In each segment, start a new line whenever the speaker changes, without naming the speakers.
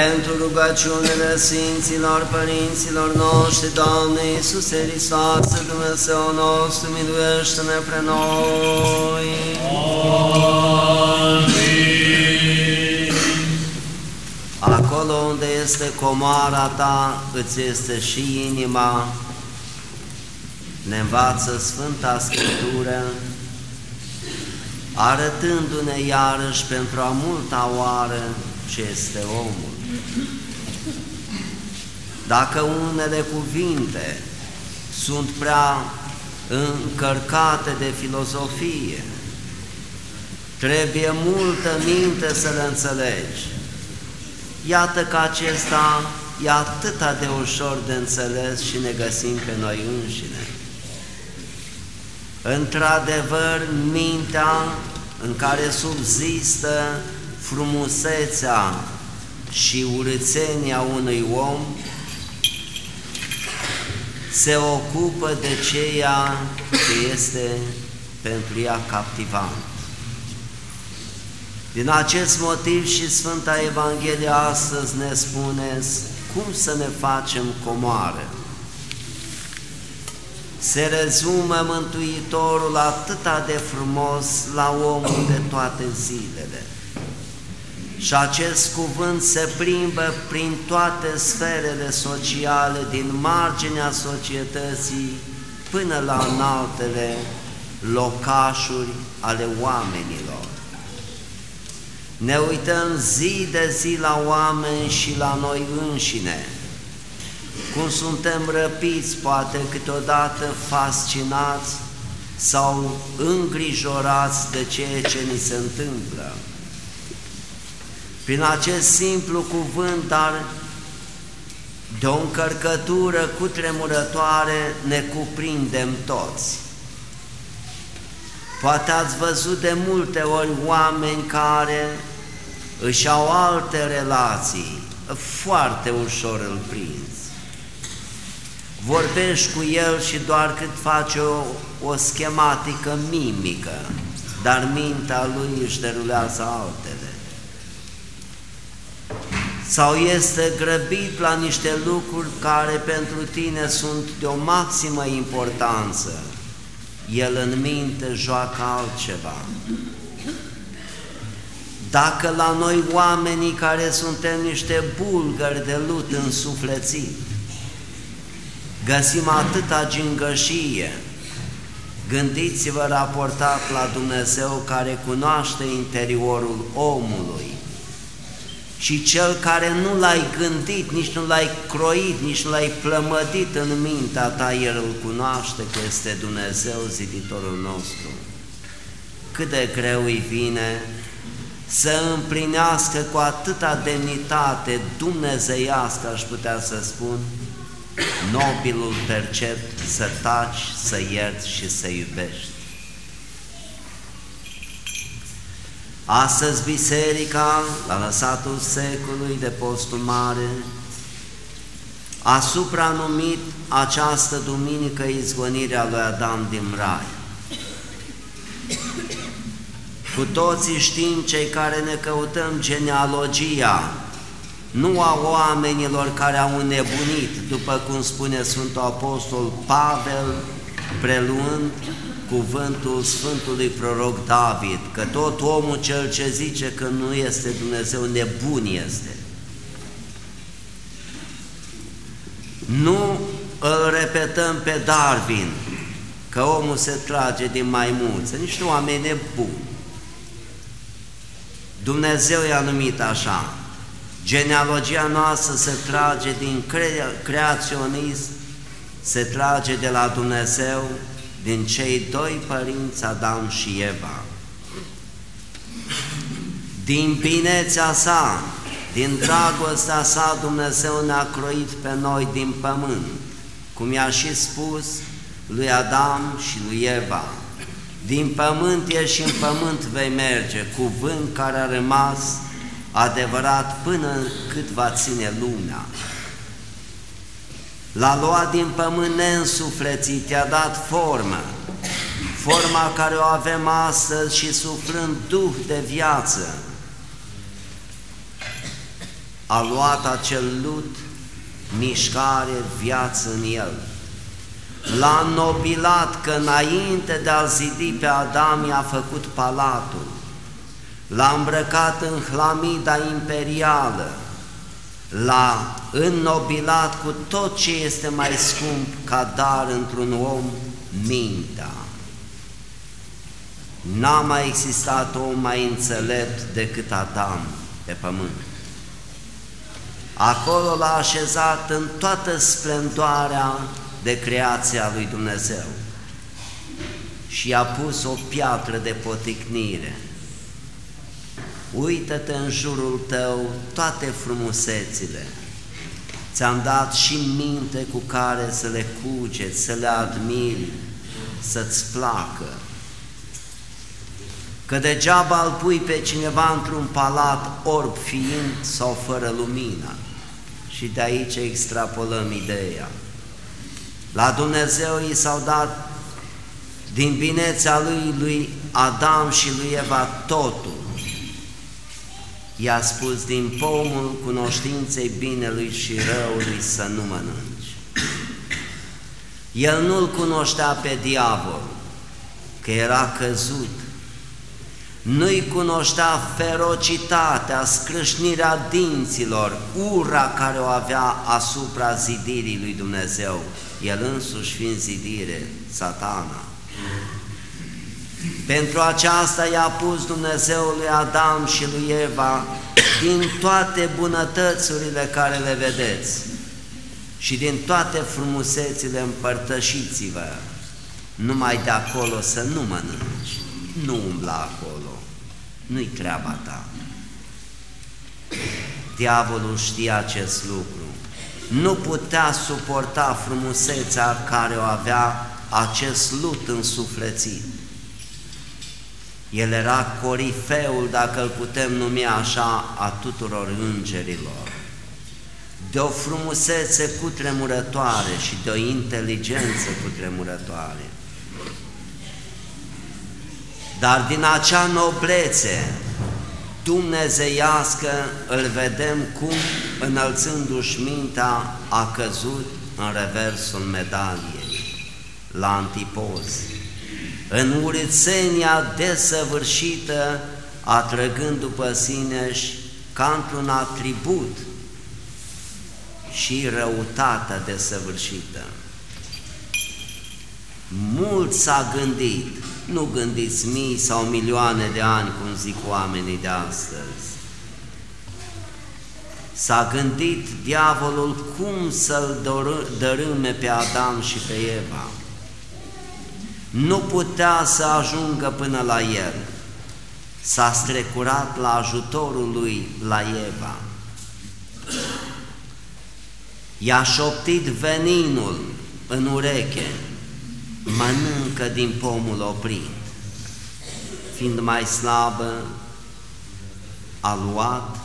pentru rugăciunile Sfinților Părinților noștri, Doamne Iisuse Hristoase, Dumnezeu nostru, miluiește-ne pre noi. Amin. Acolo unde este comoara ta, îți este și inima, ne învață Sfânta Scriptură, arătându-ne iarăși pentru a multa oară ce este omul. Dacă unele cuvinte sunt prea încărcate de filozofie, trebuie multă minte să le înțelegi. Iată că acesta e atâta de ușor de înțeles și ne găsim pe noi înșine. Într-adevăr, mintea în care subzistă frumusețea și urățenia unui om se ocupă de ceea ce este pentru ea captivant. Din acest motiv și Sfânta Evanghelie astăzi ne spune cum să ne facem comoară. Se rezumă Mântuitorul atâta de frumos la omul de toate zilele. Și acest cuvânt se plimbă prin toate sferele sociale, din marginea societății până la înaltele locașuri ale oamenilor. Ne uităm zi de zi la oameni și la noi înșine, cum suntem răpiți, poate câteodată fascinați sau îngrijorați de ceea ce ni se întâmplă. Prin acest simplu cuvânt, dar de o încărcătură cu tremurătoare ne cuprindem toți. Poate ați văzut de multe ori oameni care își au alte relații, foarte ușor îl prinzi. Vorbești cu el și doar cât face o, o schematică mimică, dar mintea lui își derulează altele sau este grăbit la niște lucruri care pentru tine sunt de o maximă importanță, el în minte joacă altceva. Dacă la noi oamenii care suntem niște bulgări de lut însuflețit, găsim atâta gingășie, gândiți-vă raportat la Dumnezeu care cunoaște interiorul omului, și cel care nu l-ai gândit, nici nu l-ai croit, nici nu l-ai plămădit în mintea ta, El îl cunoaște că este Dumnezeu ziditorul nostru. Cât de greu îi vine să împlinească cu atâta demnitate dumnezeiască, aș putea să spun, nobilul percept să taci, să ierți și să iubești. Astăzi biserica, la lăsatul secului de postul mare, a supranumit această duminică izgonirea lui Adam din Rai. Cu toții știm cei care ne căutăm genealogia, nu a oamenilor care au înnebunit, după cum spune Sfântul Apostol Pavel, preluând cuvântul Sfântului Proroc David, că tot omul cel ce zice că nu este Dumnezeu nebun este. Nu îl repetăm pe Darwin, că omul se trage din maimuță, niște oameni nebuni. Dumnezeu i-a numit așa. Genealogia noastră se trage din cre- creaționism, se trage de la Dumnezeu, din cei doi părinți Adam și Eva. Din binețea sa, din dragostea sa, Dumnezeu ne-a croit pe noi din pământ, cum i-a și spus lui Adam și lui Eva. Din pământ ești și în pământ vei merge, cuvânt care a rămas adevărat până cât va ține lumea. L-a luat din pământ neînsuflețit, i-a dat formă, forma care o avem astăzi și suflând Duh de viață. a luat acel lut, mișcare, viață în el. L-a nobilat că înainte de a zidi pe Adam i-a făcut palatul, l-a îmbrăcat în hlamida imperială, l-a înnobilat cu tot ce este mai scump ca dar într-un om, mintea. N-a mai existat om mai înțelept decât Adam pe pământ. Acolo l-a așezat în toată splendoarea de creația lui Dumnezeu și i-a pus o piatră de poticnire. Uită-te în jurul tău toate frumusețile, ți-am dat și minte cu care să le cugeți, să le admiri, să-ți placă. Că degeaba îl pui pe cineva într-un palat orb fiind sau fără lumină. Și de aici extrapolăm ideea. La Dumnezeu i s-au dat din binețea lui, lui Adam și lui Eva totul. I-a spus din pomul cunoștinței binelui și răului să nu mănânci. El nu-l cunoștea pe diavol, că era căzut, nu-i cunoștea ferocitatea, scrâșnirea dinților, ura care o avea asupra zidirii lui Dumnezeu, el însuși fiind zidire, satana. Pentru aceasta i-a pus Dumnezeu lui Adam și lui Eva din toate bunătățurile care le vedeți și din toate frumusețile împărtășiți-vă, numai de acolo să nu mănânci, nu umbla acolo, nu-i treaba ta. Diavolul știa acest lucru, nu putea suporta frumusețea care o avea acest lut însuflețit. El era corifeul, dacă îl putem numi așa, a tuturor îngerilor. De o frumusețe cutremurătoare și de o inteligență cutremurătoare. Dar din acea noblețe dumnezeiască îl vedem cum, înălțându-și mintea, a căzut în reversul medaliei, la antipoz, în urățenia desăvârșită, atrăgând după sine ca într-un atribut și răutatea desăvârșită. Mult s-a gândit, nu gândiți mii sau milioane de ani, cum zic oamenii de astăzi. S-a gândit diavolul cum să-l dărâme pe Adam și pe Eva. Nu putea să ajungă până la el. S-a strecurat la ajutorul lui la Eva. I-a șoptit veninul în ureche, mănâncă din pomul oprit. Fiind mai slabă, a luat,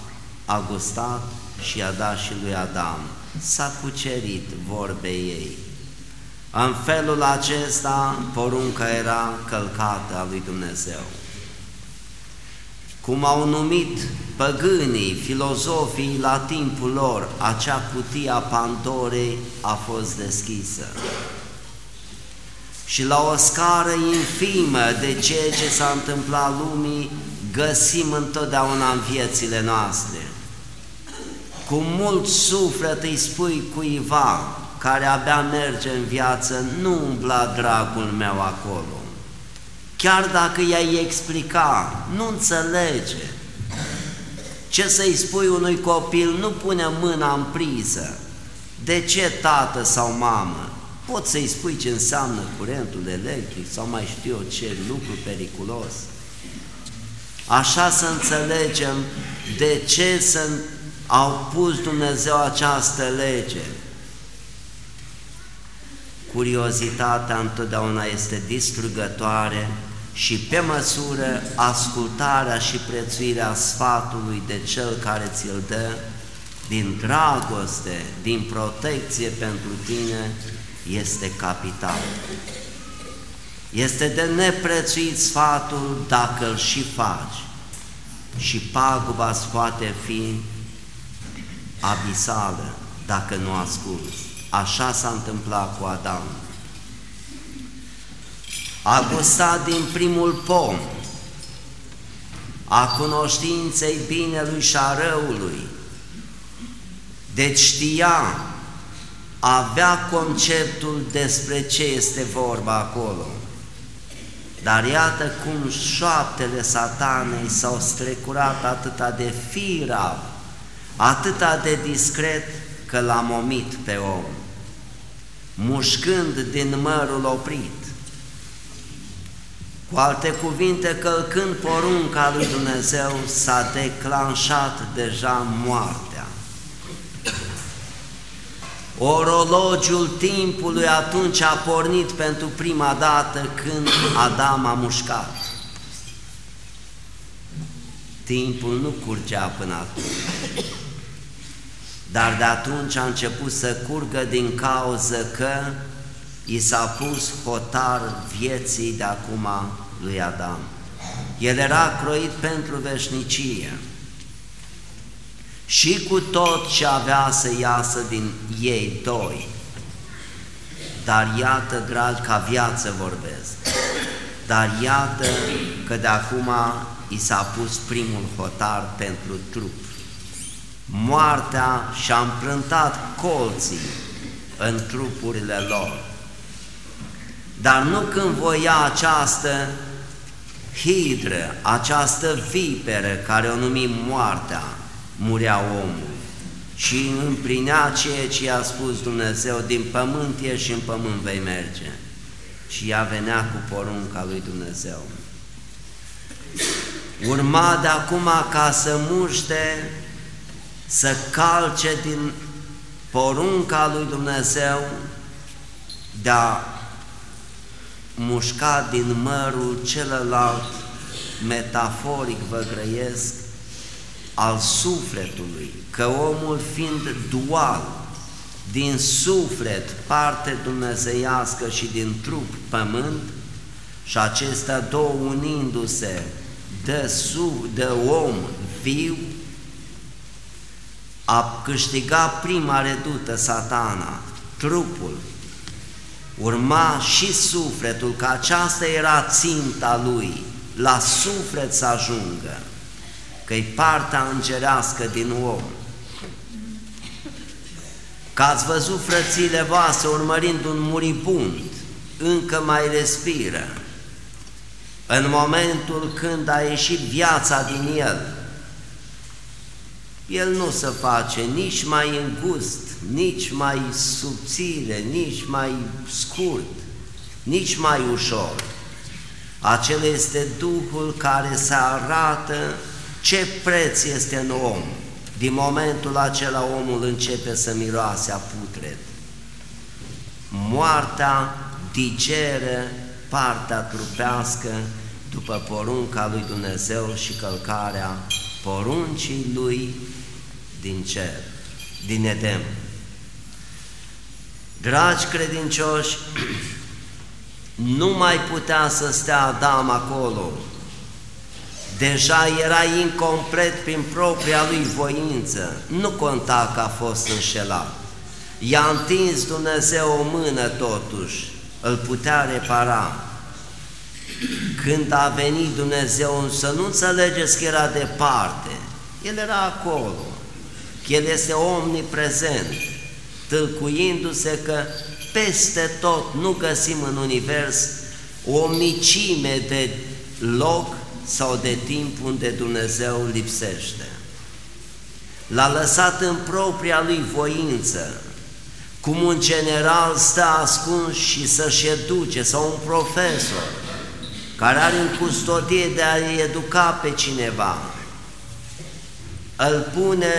a gustat și a dat și lui Adam. S-a cucerit vorbe ei. În felul acesta, porunca era călcată a lui Dumnezeu. Cum au numit păgânii, filozofii la timpul lor, acea cutie a Pandorei a fost deschisă și la o scară infimă de ceea ce s-a întâmplat lumii, găsim întotdeauna în viețile noastre. Cu mult suflet îi spui cuiva care abia merge în viață, nu umbla dragul meu acolo. Chiar dacă i-ai explica, nu înțelege. Ce să-i spui unui copil, nu pune mâna în priză. De ce tată sau mamă? Poți să-i spui ce înseamnă curentul electric sau mai știu eu ce lucru periculos. Așa să înțelegem de ce să au pus Dumnezeu această lege. Curiozitatea întotdeauna este distrugătoare și pe măsură ascultarea și prețuirea sfatului de Cel care ți-l dă, din dragoste, din protecție pentru tine, este capital. Este de neprețuit sfatul dacă îl și faci și paguba poate fi abisală dacă nu asculți. Așa s-a întâmplat cu Adam. A gustat din primul pom, a cunoștinței binelui și a răului. Deci știa, avea conceptul despre ce este vorba acolo. Dar iată cum șoaptele satanei s-au strecurat atâta de firav, atâta de discret, că l-a momit pe om, mușcând din mărul oprit. Cu alte cuvinte, călcând porunca lui Dumnezeu, s-a declanșat deja moartea. Orologiul timpului atunci a pornit pentru prima dată când Adam a mușcat. Timpul nu curgea până atunci, dar de atunci a început să curgă din cauză că i s-a pus hotar vieții de acum lui Adam. El era croit pentru veșnicie și cu tot ce avea să iasă din ei doi. Dar iată, dragi, ca viață vorbesc, dar iată că de acum i s-a pus primul hotar pentru trup. Moartea și-a împrântat colții în trupurile lor. Dar nu când voia această hidră, această viperă care o numim moartea, murea omul și împlinea ceea ce i-a spus Dumnezeu, din pământ e și în pământ vei merge. Și ea venea cu porunca lui Dumnezeu. Urma de acum ca să muște, să calce din porunca lui Dumnezeu de a mușca din mărul celălalt, metaforic vă grăiesc, al sufletului, că omul fiind dual, din suflet parte dumnezeiască și din trup pământ, și acestea două unindu-se de, sub, de om viu, a câștigat prima redută satana, trupul, urma și sufletul, că aceasta era ținta lui, la suflet să ajungă, că-i partea îngerească din om. Că ați văzut frățile voastre urmărind un muribund, încă mai respiră, în momentul când a ieșit viața din el, el nu se face nici mai îngust, nici mai subțire, nici mai scurt, nici mai ușor. Acela este Duhul care se arată ce preț este în om. Din momentul acela omul începe să miroase a putred. Moartea digere partea trupească după porunca lui Dumnezeu și călcarea poruncii lui din cer, din Edem. Dragi credincioși, nu mai putea să stea Adam acolo. Deja era incomplet prin propria lui voință. Nu conta că a fost înșelat. I-a întins Dumnezeu o mână totuși, îl putea repara. Când a venit Dumnezeu, să nu înțelegeți că era departe, El era acolo. El este omniprezent, tâlcuindu-se că peste tot nu găsim în univers o micime de loc sau de timp unde Dumnezeu lipsește. L-a lăsat în propria lui voință, cum un general stă ascuns și să-și educe, sau un profesor care are în custodie de a educa pe cineva, îl pune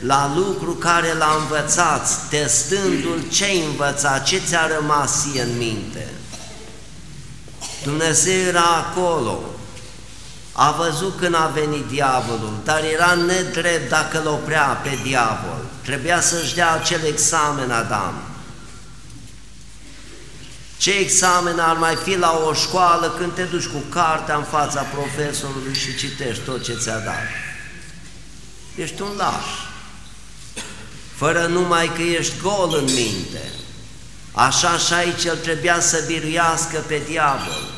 la lucru care l-a învățat, testându-l ce-ai învățat, ce ți-a rămas ție în minte. Dumnezeu era acolo, a văzut când a venit diavolul, dar era nedrept dacă îl oprea pe diavol. Trebuia să-și dea acel examen Adam. Ce examen ar mai fi la o școală când te duci cu cartea în fața profesorului și citești tot ce ți-a dat? Ești un laș. Fără numai că ești gol în minte. Așa și aici el trebuia să biruiască pe diavol.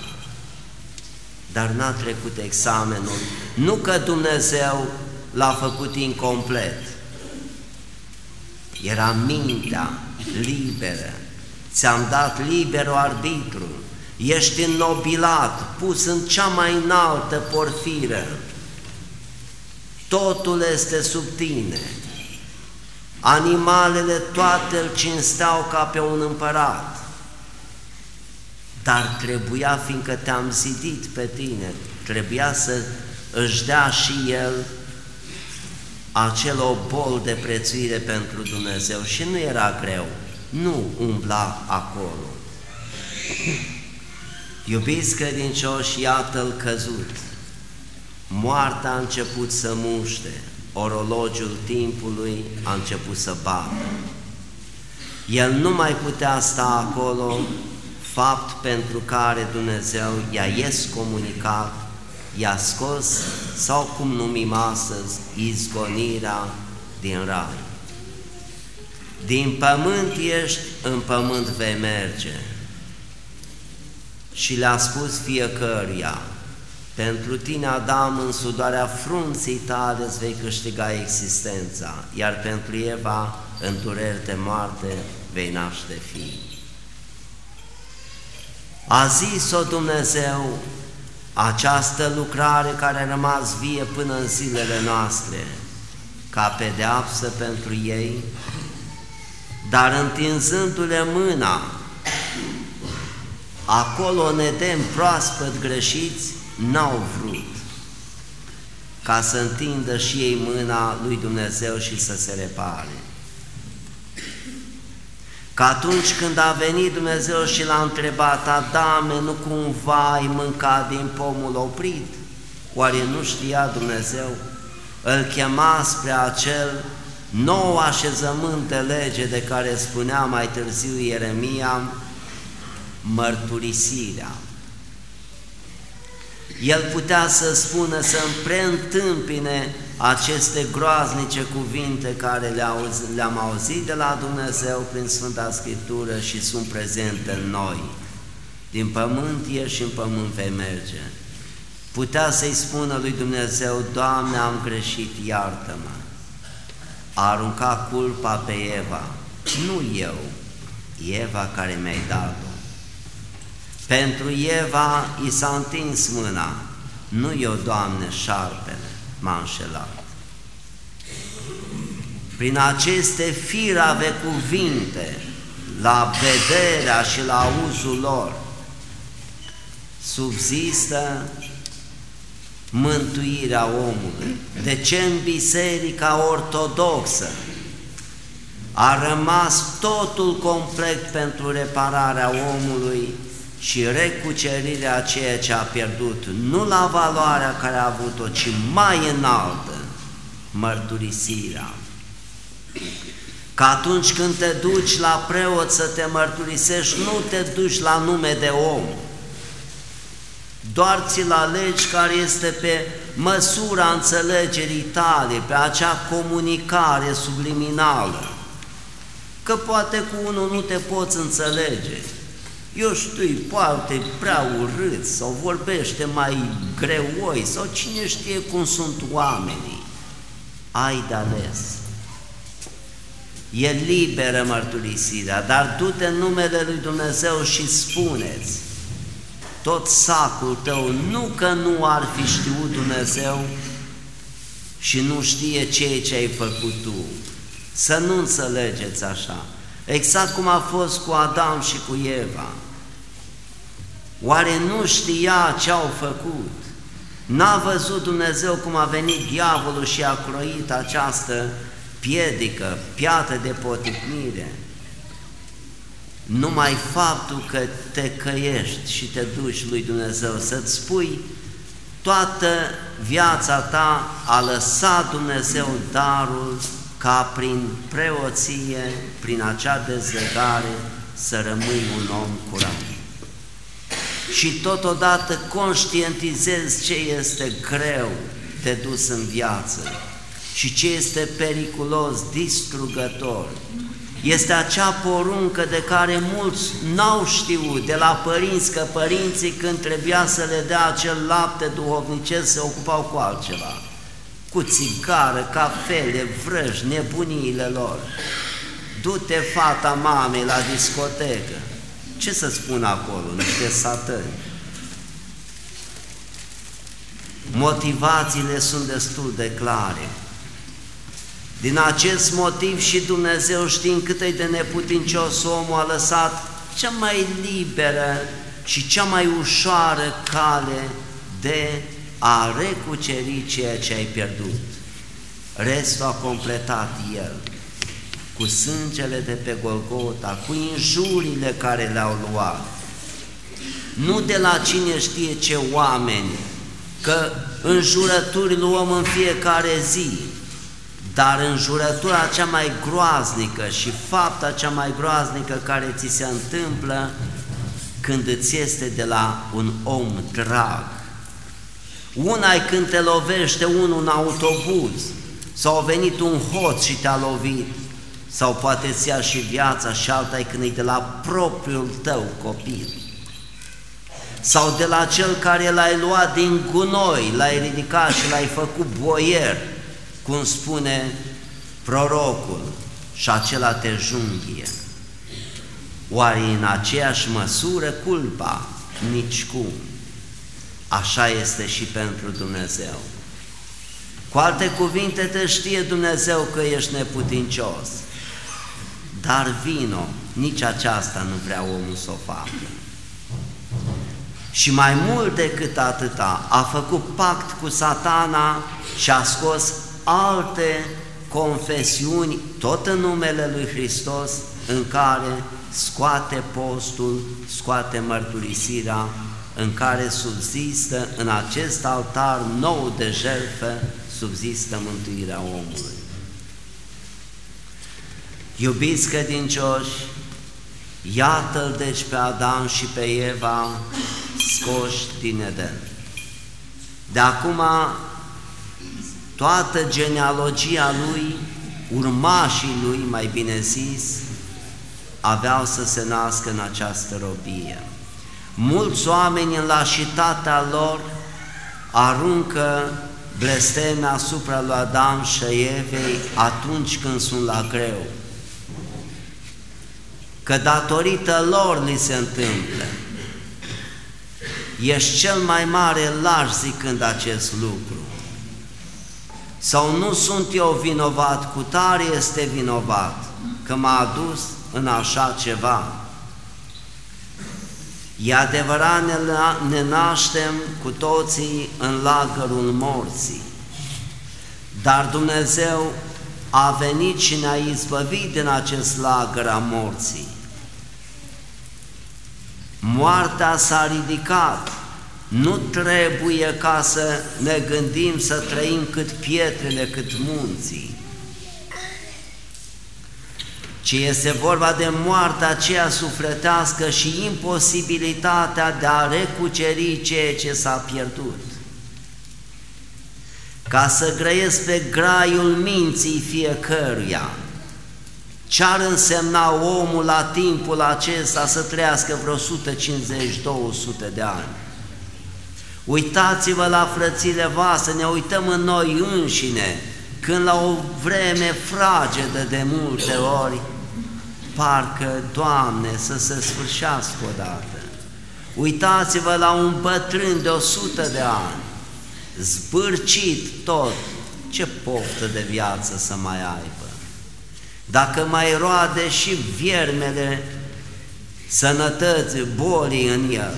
Dar n-a trecut examenul. Nu că Dumnezeu l-a făcut incomplet. Era mintea liberă. Ți-am dat liber arbitru. Ești înnobilat, pus în cea mai înaltă porfiră. Totul este sub tine. Animalele toate îl cinsteau ca pe un împărat. Dar trebuia, fiindcă te-am zidit pe tine, trebuia să își dea și el acel obol de prețuire pentru Dumnezeu și nu era greu, nu umbla acolo. Iubiți credincioși, iată-l căzut. Moartea a început să muște, orologiul timpului a început să bată. El nu mai putea sta acolo, fapt pentru care Dumnezeu i-a ies comunicat, i-a scos, sau cum numim astăzi, izgonirea din rai. Din pământ ești, în pământ vei merge. Și le-a spus fiecăruia, pentru tine, Adam, în sudoarea frunții tale îți vei câștiga existența, iar pentru Eva, în dureri de moarte, vei naște fii. A zis-o Dumnezeu această lucrare care a rămas vie până în zilele noastre, ca pedeapsă pentru ei, dar întinzându-le mâna, acolo ne dem proaspăt greșiți, n-au vrut ca să întindă și ei mâna lui Dumnezeu și să se repare. Că atunci când a venit Dumnezeu și l-a întrebat, Adame, nu cumva ai mâncat din pomul oprit? Oare nu știa Dumnezeu? Îl chema spre acel nou așezământ de lege de care spunea mai târziu Ieremia, mărturisirea. El putea să spună, să preîntâmpine aceste groaznice cuvinte care le-am auzit de la Dumnezeu prin Sfânta Scriptură și sunt prezente în noi. Din pământ ieși și în pământ vei merge. Putea să-i spună lui Dumnezeu, Doamne, am greșit, iartă-mă. A aruncat culpa pe Eva, nu eu, Eva care mi-ai dat-o. Pentru Eva i s-a întins mâna, nu eu, Doamne, șarpele, m-a înșelat. Prin aceste firave cuvinte, la vederea și la auzul lor, subzistă mântuirea omului. De ce în Biserica Ortodoxă a rămas totul complet pentru repararea omului și recucerirea a ceea ce a pierdut, nu la valoarea care a avut-o, ci mai înaltă, mărturisirea. Că atunci când te duci la preot să te mărturisești, nu te duci la nume de om, doar ți-l alegi care este pe măsura înțelegerii tale, pe acea comunicare subliminală, că poate cu unul nu te poți înțelege, eu știu, poate prea urât sau vorbește mai greoi sau cine știe cum sunt oamenii. Ai de ales. E liberă mărturisirea, dar du-te în numele Lui Dumnezeu și spuneți tot sacul tău, nu că nu ar fi știut Dumnezeu și nu știe ceea ce ai făcut tu. Să nu înțelegeți așa. Exact cum a fost cu Adam și cu Eva. Oare nu știa ce au făcut? N-a văzut Dumnezeu cum a venit diavolul și a croit această piedică, piată de poticnire? Numai faptul că te căiești și te duci lui Dumnezeu să-ți spui toată viața ta a lăsat Dumnezeu darul ca prin preoție, prin acea dezlegare, să rămâi un om curat. Și totodată conștientizezi ce este greu de dus în viață, și ce este periculos, distrugător. Este acea poruncă de care mulți n-au știut de la părinți, că părinții când trebuia să le dea acel lapte duhovnicesc se ocupau cu altceva, cu țigară, cafele, vrăji, nebuniile lor. Du-te fata mamei la discotecă. Ce să spun acolo? Niște satări. Motivațiile sunt destul de clare. Din acest motiv și Dumnezeu știind cât e de neputincios omul a lăsat cea mai liberă și cea mai ușoară cale de a recuceri ceea ce ai pierdut. Restul a completat El cu sângele de pe Golgota, cu injurile care le-au luat. Nu de la cine știe ce oameni, că înjurături luăm în fiecare zi, dar înjurătura cea mai groaznică și fapta cea mai groaznică care ți se întâmplă când îți este de la un om drag. Una e când te lovește unul în autobuz sau a venit un hoț și te-a lovit sau poate ți ia și viața și alta e când e de la propriul tău copil sau de la cel care l-ai luat din gunoi, l-ai ridicat și l-ai făcut boier, cum spune prorocul, și acela te junghie. Oare în aceeași măsură culpa? Nici cum. Așa este și pentru Dumnezeu. Cu alte cuvinte, te știe Dumnezeu că ești neputincios, dar vino, nici aceasta nu vrea omul să o facă. Și mai mult decât atâta, a făcut pact cu satana și a scos alte confesiuni, tot în numele Lui Hristos, în care scoate postul, scoate mărturisirea, în care subzistă în acest altar nou de jertfă, subzistă mântuirea omului. Iubiți credincioși, iată-l deci pe Adam și pe Eva scoși din Eden. De acum toată genealogia lui, urmașii lui, mai bine zis, aveau să se nască în această robie. Mulți oameni în lașitatea lor aruncă blesteme asupra lui Adam și Evei atunci când sunt la greu. Că datorită lor li se întâmplă. Ești cel mai mare laș zicând acest lucru sau nu sunt eu vinovat, cu tare este vinovat că m-a adus în așa ceva. E adevărat, ne, ne naștem cu toții în lagărul morții, dar Dumnezeu a venit și ne-a izbăvit din acest lagăr a morții. Moartea s-a ridicat, nu trebuie ca să ne gândim să trăim cât pietrele, cât munții, ci este vorba de moartea aceea sufletească și imposibilitatea de a recuceri ceea ce s-a pierdut. Ca să grăiesc pe graiul minții fiecăruia, ce-ar însemna omul la timpul acesta să trăiască vreo 150-200 de ani? Uitați-vă la frățile voastre, ne uităm în noi înșine, când la o vreme fragedă de multe ori, parcă, Doamne, să se sfârșească odată. Uitați-vă la un bătrân de o sută de ani, zbârcit tot, ce poftă de viață să mai aibă. Dacă mai roade și viermele sănătăți, bolii în el,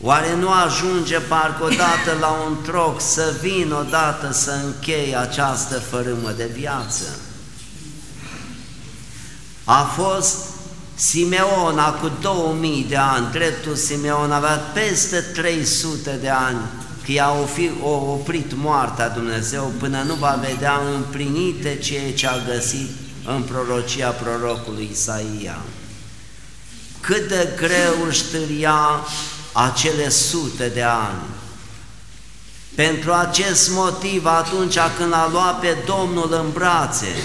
Oare nu ajunge parcă odată la un troc să vin odată să închei această fărâmă de viață? A fost Simeon cu 2000 de ani, dreptul Simeon avea peste 300 de ani, că i-a oprit moartea Dumnezeu până nu va vedea împlinite ceea ce a găsit în prorocia prorocului Isaia. Cât de greu își târia acele sute de ani. Pentru acest motiv, atunci când a luat pe Domnul în brațe,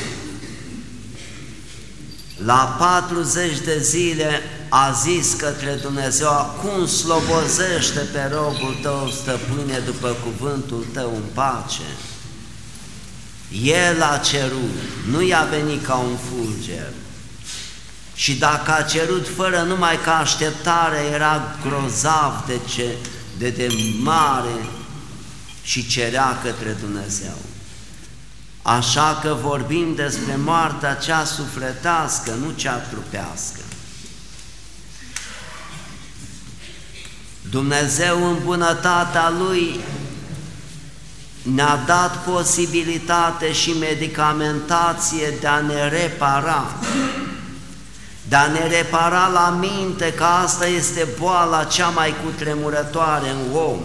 la 40 de zile a zis către Dumnezeu, acum slobozește pe robul tău, stăpâne, după cuvântul tău în pace. El a cerut, nu i-a venit ca un fulger. Și dacă a cerut fără numai ca așteptare, era grozav de, ce, de, de mare și cerea către Dumnezeu. Așa că vorbim despre moartea cea sufletească, nu cea trupească. Dumnezeu în bunătatea Lui ne-a dat posibilitate și medicamentație de a ne repara, de a ne repara la minte că asta este boala cea mai cutremurătoare în om.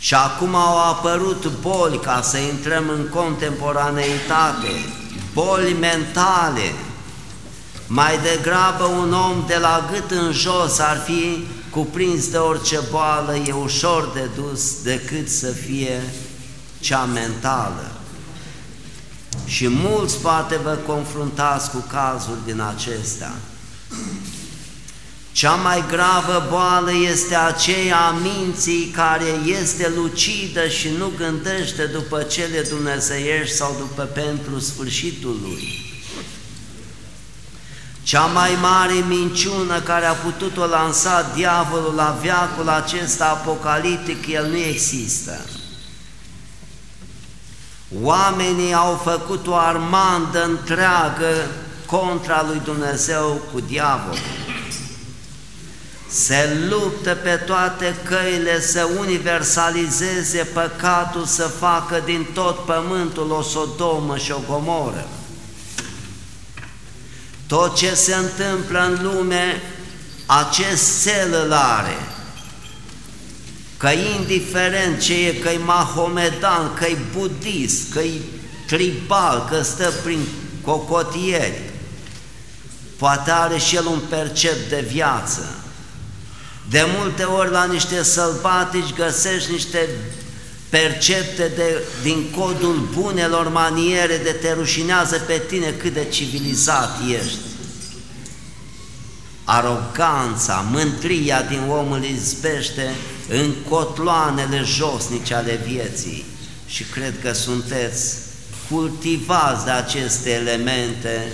Și acum au apărut boli, ca să intrăm în contemporaneitate, boli mentale. Mai degrabă un om de la gât în jos ar fi cuprins de orice boală, e ușor de dus decât să fie cea mentală. Și mulți poate vă confruntați cu cazuri din acestea. Cea mai gravă boală este aceea a minții care este lucidă și nu gândește după cele dumnezeiești sau după pentru sfârșitul lui. Cea mai mare minciună care a putut-o lansa diavolul la viacul acesta apocaliptic, el nu există. Oamenii au făcut o armandă întreagă contra lui Dumnezeu cu diavolul se luptă pe toate căile să universalizeze păcatul, să facă din tot pământul o sodomă și o gomoră. Tot ce se întâmplă în lume, acest cel îl are, că indiferent ce e, că e mahomedan, că e budist, că e tribal, că stă prin cocotieri, poate are și el un percep de viață, de multe ori la niște sălbatici găsești niște percepte de, din codul bunelor maniere de te rușinează pe tine cât de civilizat ești. Aroganța, mântria din om îl izbește în cotloanele josnice ale vieții și cred că sunteți cultivați de aceste elemente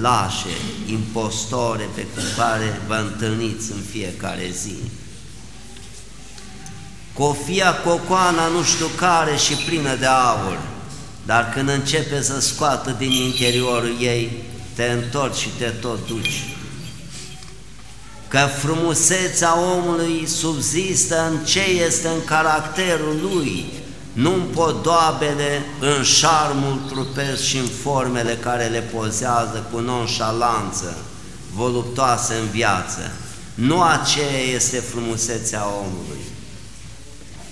lașe, impostore pe care vă întâlniți în fiecare zi. Cofia cocoana nu știu care și plină de aur, dar când începe să scoată din interiorul ei, te întorci și te tot duci. Că frumusețea omului subzistă în ce este în caracterul lui, nu în podoabele, în șarmul trupesc și în formele care le pozează cu nonșalanță, voluptoase în viață. Nu aceea este frumusețea omului.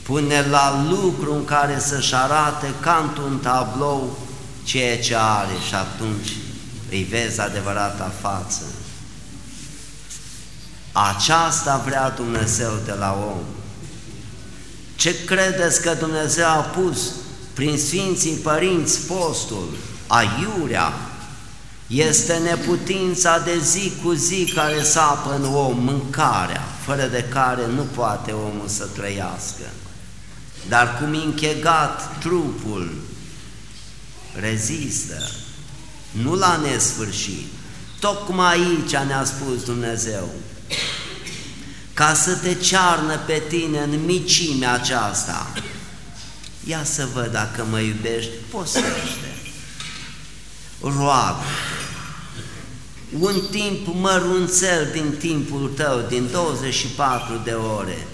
Pune la lucru în care să-și arate ca într-un tablou ceea ce are și atunci îi vezi adevărata față. Aceasta vrea Dumnezeu de la om. Ce credeți că Dumnezeu a pus prin Sfinții Părinți postul, aiurea, este neputința de zi cu zi care sapă în om, mâncarea, fără de care nu poate omul să trăiască. Dar cum închegat trupul rezistă, nu la nesfârșit, tocmai aici ne-a spus Dumnezeu, ca să te cearnă pe tine în micimea aceasta. Ia să văd dacă mă iubești, posește. Roagă. Un timp mărunțel din timpul tău, din 24 de ore,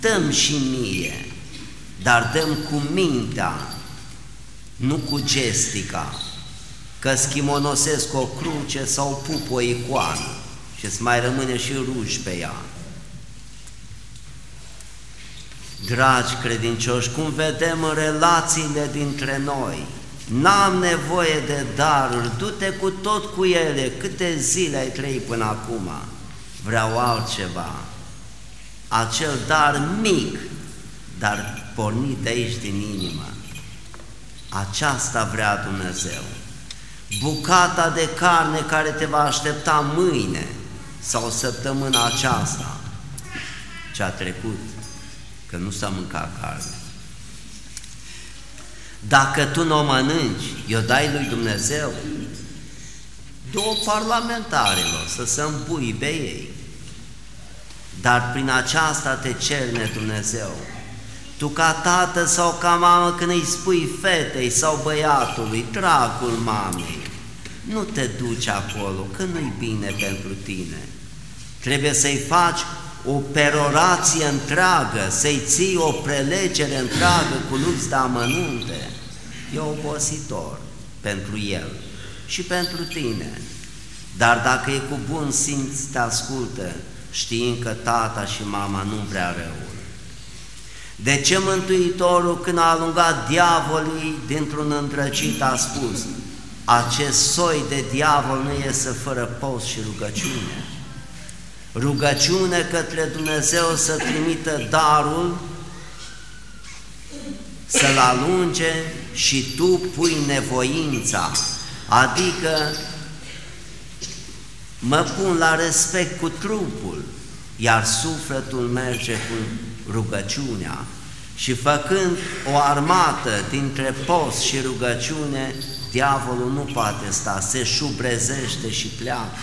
dăm și mie, dar dăm cu mintea, nu cu gestica, că schimonosesc o cruce sau pup o icoană și îți mai rămâne și ruj pe ea. Dragi credincioși, cum vedem în relațiile dintre noi, n-am nevoie de daruri, du-te cu tot cu ele, câte zile ai trăit până acum, vreau altceva. acel dar mic, dar pornit de aici din inimă. Aceasta vrea Dumnezeu. Bucata de carne care te va aștepta mâine sau săptămâna aceasta, ce a trecut, că nu s-a mâncat carne. Dacă tu nu o mănânci, eu dai lui Dumnezeu, două parlamentarilor să se îmbuibe ei. Dar prin aceasta te cerne Dumnezeu. Tu ca tată sau ca mamă când îi spui fetei sau băiatului, dragul mamei, nu te duci acolo, că nu-i bine pentru tine. Trebuie să-i faci o perorație întreagă, să-i ții o prelegere întreagă cu lux de amănunte. E obositor pentru el și pentru tine. Dar dacă e cu bun simț, te ascultă, știind că tata și mama nu vrea răul. De ce Mântuitorul, când a alungat diavolii dintr-un îndrăcit, a spus acest soi de diavol nu iese fără post și rugăciune. Rugăciune către Dumnezeu să trimită darul, să-l alunge și tu pui nevoința, adică mă pun la respect cu trupul, iar sufletul merge cu rugăciunea și făcând o armată dintre post și rugăciune, diavolul nu poate sta, se șubrezește și pleacă.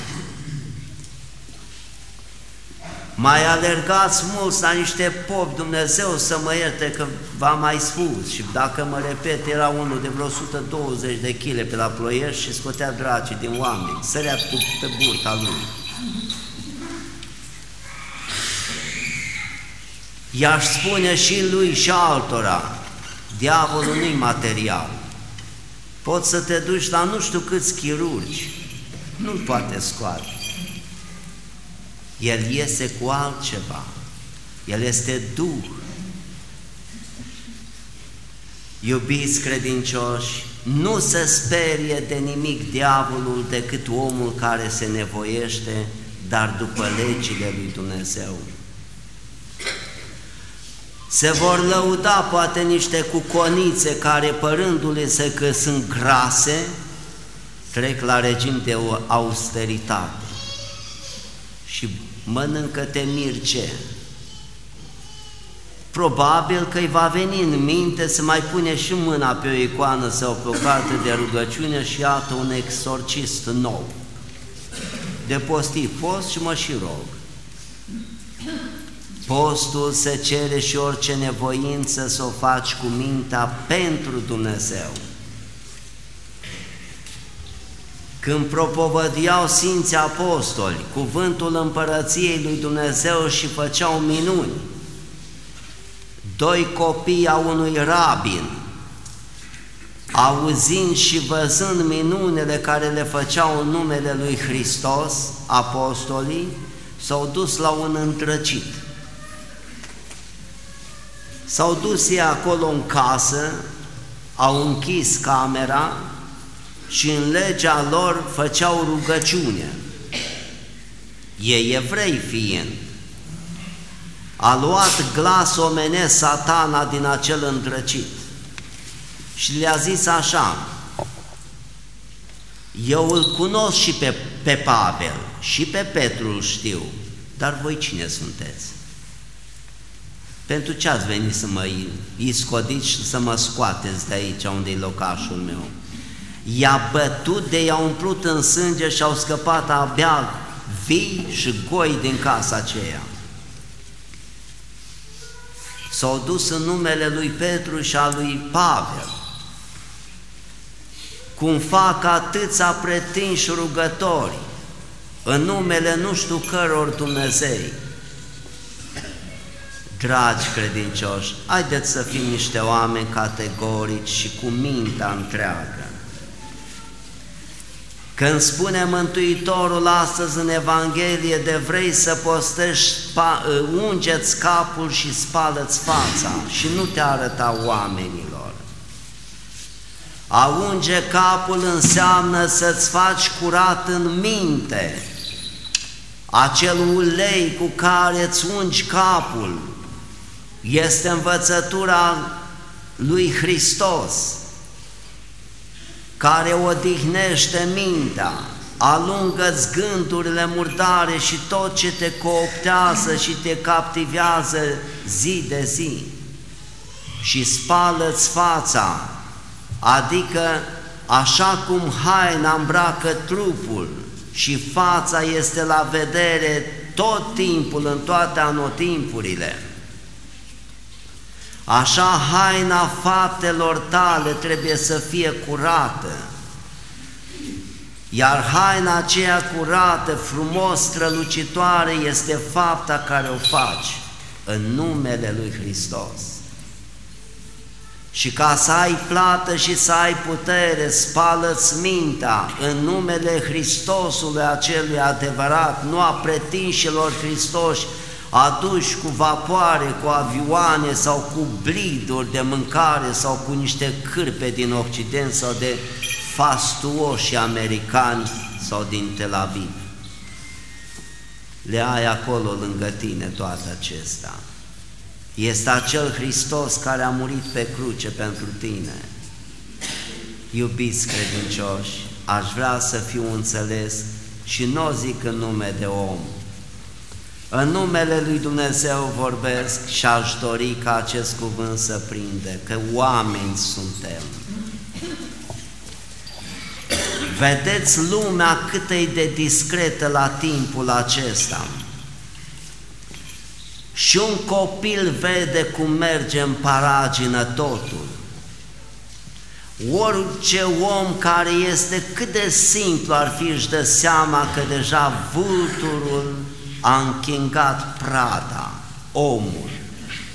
Mai alergați mulți la niște pop, Dumnezeu să mă ierte că v-am mai spus și dacă mă repet, era unul de vreo 120 de kg pe la ploiești și scotea dracii din oameni, sărea cu pe burta lui. I-aș spune și lui și altora, diavolul nu-i material. Poți să te duci la nu știu câți chirurgi, nu-l poate scoate. El iese cu altceva. El este Duh. Iubiți credincioși, nu se sperie de nimic diavolul decât omul care se nevoiește, dar după legile lui Dumnezeu. Se vor lăuda poate niște cuconițe care, părându-le se că sunt grase, trec la regim de austeritate și mănâncă-te mirce. Probabil că îi va veni în minte să mai pune și mâna pe o icoană sau pe o carte de rugăciune și iată un exorcist nou. De posti post și mă și rog. Postul se cere și orice nevoință să o faci cu mintea pentru Dumnezeu. Când propovădiau Sfinții Apostoli cuvântul împărăției lui Dumnezeu și făceau minuni, doi copii a unui rabin, auzind și văzând minunile care le făceau în numele lui Hristos, apostolii, s-au dus la un întrăcit. S-au dus ei acolo în casă, au închis camera și în legea lor făceau rugăciune. Ei evrei fiind, a luat glas omenesc satana din acel îndrăcit și le-a zis așa, eu îl cunosc și pe, pe Pavel și pe Petru îl știu, dar voi cine sunteți? Pentru ce ați venit să mă iscodiți și să mă scoateți de aici unde e locașul meu? I-a bătut de i-a umplut în sânge și au scăpat abia vii și goi din casa aceea. S-au dus în numele lui Petru și al lui Pavel, cum fac atâția pretinși rugători, în numele nu știu căror Dumnezei. Dragi credincioși, haideți să fim niște oameni categorici și cu mintea întreagă. Când spune Mântuitorul astăzi în Evanghelie de vrei să postești, ungeți capul și spală-ți fața și nu te arăta oamenilor. A unge capul înseamnă să-ți faci curat în minte, acel ulei cu care îți ungi capul, este învățătura lui Hristos, care odihnește mintea, alungă-ți gândurile murdare și tot ce te cooptează și te captivează zi de zi. Și spală-ți fața, adică așa cum haina îmbracă trupul și fața este la vedere tot timpul, în toate anotimpurile, așa haina faptelor tale trebuie să fie curată, iar haina aceea curată, frumos, strălucitoare, este fapta care o faci în numele Lui Hristos. Și ca să ai plată și să ai putere, spală-ți mintea în numele Hristosului acelui adevărat, nu a pretinșilor Hristoși, aduși cu vapoare, cu avioane sau cu bliduri de mâncare sau cu niște cârpe din Occident sau de fastuoși americani sau din Tel Aviv. Le ai acolo lângă tine toate acestea. Este acel Hristos care a murit pe cruce pentru tine. Iubiți credincioși, aș vrea să fiu înțeles și nu o zic în nume de om. În numele lui Dumnezeu vorbesc și aș dori ca acest cuvânt să prinde, că oameni suntem. Vedeți lumea cât e de discretă la timpul acesta. Și un copil vede cum merge în paragină totul. Orice om care este cât de simplu ar fi își dă seama că deja vulturul a închingat prada, omul.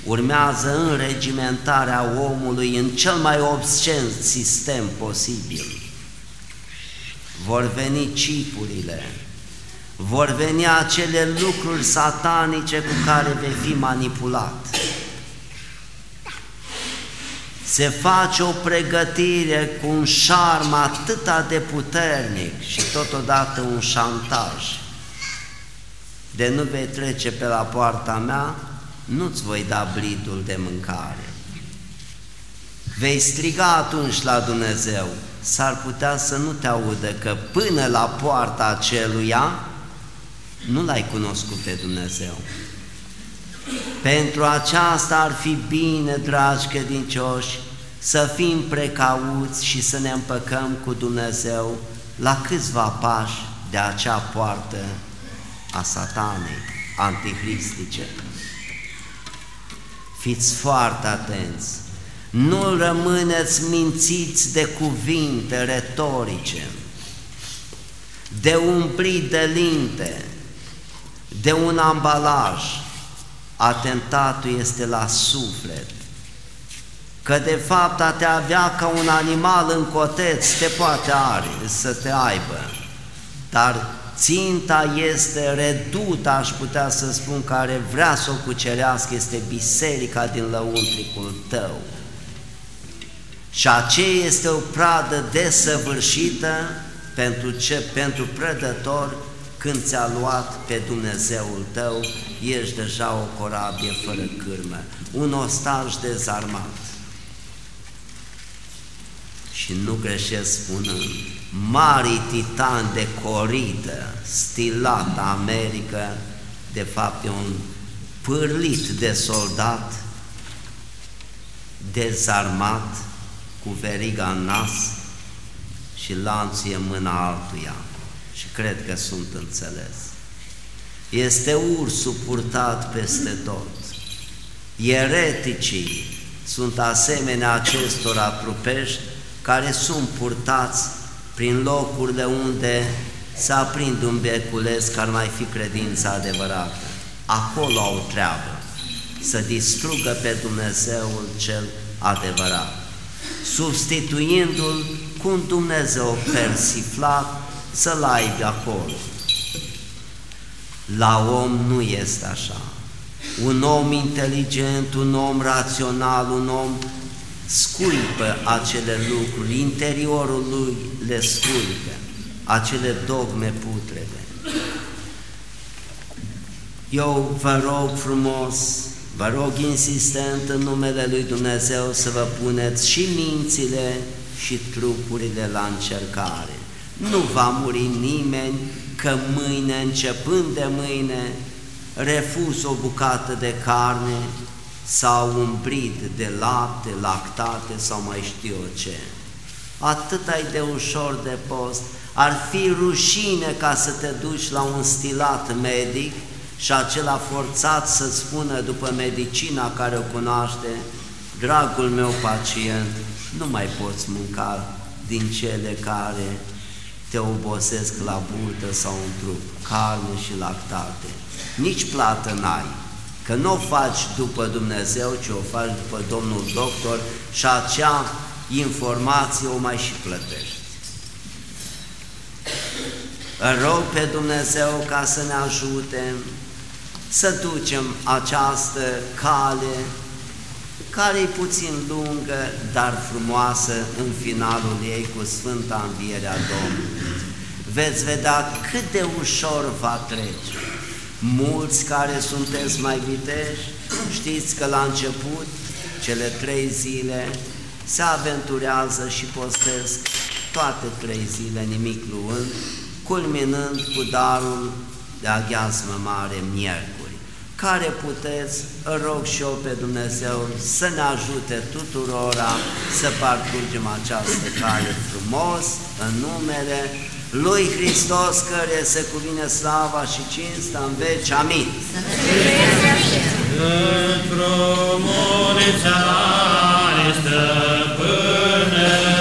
Urmează înregimentarea omului în cel mai obscen sistem posibil. Vor veni cipurile, vor veni acele lucruri satanice cu care vei fi manipulat. Se face o pregătire cu un șarm atât de puternic și totodată un șantaj. De nu vei trece pe la poarta mea, nu-ți voi da blidul de mâncare. Vei striga atunci la Dumnezeu, s-ar putea să nu te audă că până la poarta aceluia nu l-ai cunoscut pe Dumnezeu. Pentru aceasta ar fi bine, dragi credincioși, să fim precauți și să ne împăcăm cu Dumnezeu la câțiva pași de acea poartă a satanei antihristice. Fiți foarte atenți, nu rămâneți mințiți de cuvinte retorice, de umplit de linte, de un ambalaj, atentatul este la suflet, că de fapt a te avea ca un animal în coteț te poate are, să te aibă, dar ținta este redută, aș putea să spun, care vrea să o cucerească, este biserica din lăuntricul tău. Și aceea este o pradă desăvârșită pentru, ce, pentru prădător când ți-a luat pe Dumnezeul tău, ești deja o corabie fără cârmă, un ostaj dezarmat. Și nu greșesc spunând, mari titani de coridă, stilată America, de fapt e un pârlit de soldat, dezarmat, cu veriga în nas și lanțul în mâna altuia și cred că sunt înțeles. Este ursul purtat peste tot. Ereticii sunt asemenea acestora trupești care sunt purtați prin locurile unde se aprind un beculeț care mai fi credința adevărată. Acolo au treabă, să distrugă pe Dumnezeul cel adevărat, substituindu-l cu un Dumnezeu persiflat să-l aibă acolo. La om nu este așa. Un om inteligent, un om rațional, un om scuipă acele lucruri, interiorul lui le scuipă, acele dogme putrede. Eu vă rog frumos, vă rog insistent în numele Lui Dumnezeu să vă puneți și mințile și trupurile la încercare. Nu va muri nimeni că mâine, începând de mâine, refuz o bucată de carne sau un brid de lapte, lactate sau mai știu eu ce. Atât ai de ușor de post, ar fi rușine ca să te duci la un stilat medic și acela forțat să spună după medicina care o cunoaște, dragul meu pacient, nu mai poți mânca din cele care te obosesc la burtă sau în trup, carne și lactate. Nici plată n-ai, că nu o faci după Dumnezeu, ci o faci după Domnul Doctor și acea informație o mai și plătești. Rog pe Dumnezeu ca să ne ajute să ducem această cale care e puțin lungă, dar frumoasă în finalul ei cu Sfânta Învierea Domnului. Veți vedea cât de ușor va trece. Mulți care sunteți mai viteși, știți că la început, cele trei zile, se aventurează și postesc toate trei zile, nimic luând, culminând cu darul de aghiazmă mare miercuri care puteți, rog și eu pe Dumnezeu să ne ajute tuturora să parcurgem această cale frumos în numele lui Hristos, care se cuvine slava și cinsta în veci. Amin. Într-o stăpân,